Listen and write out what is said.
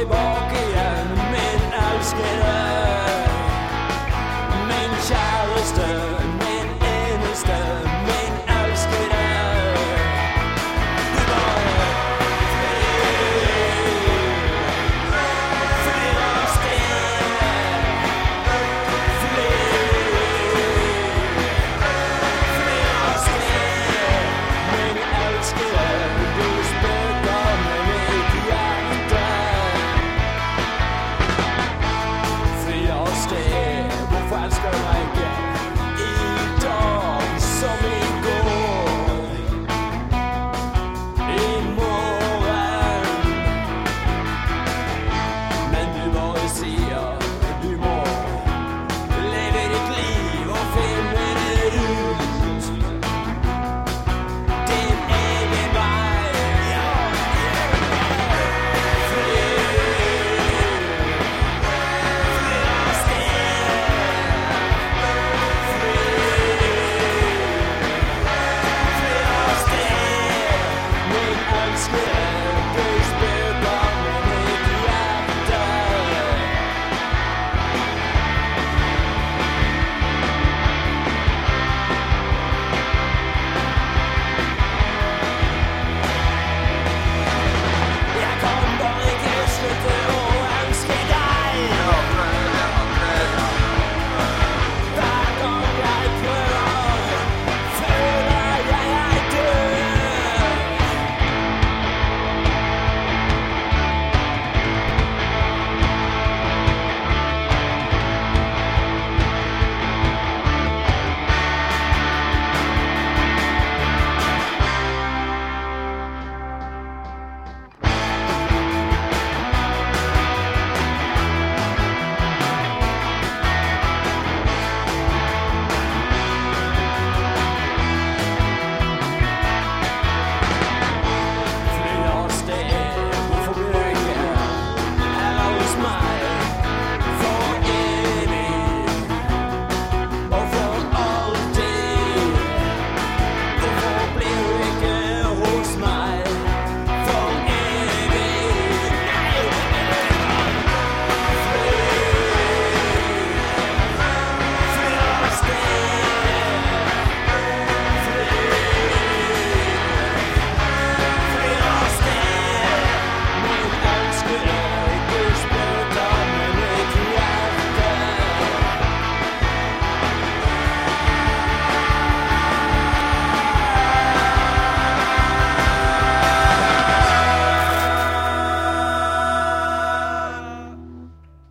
kommer tilbake igjen, min elskede. Min kjæreste.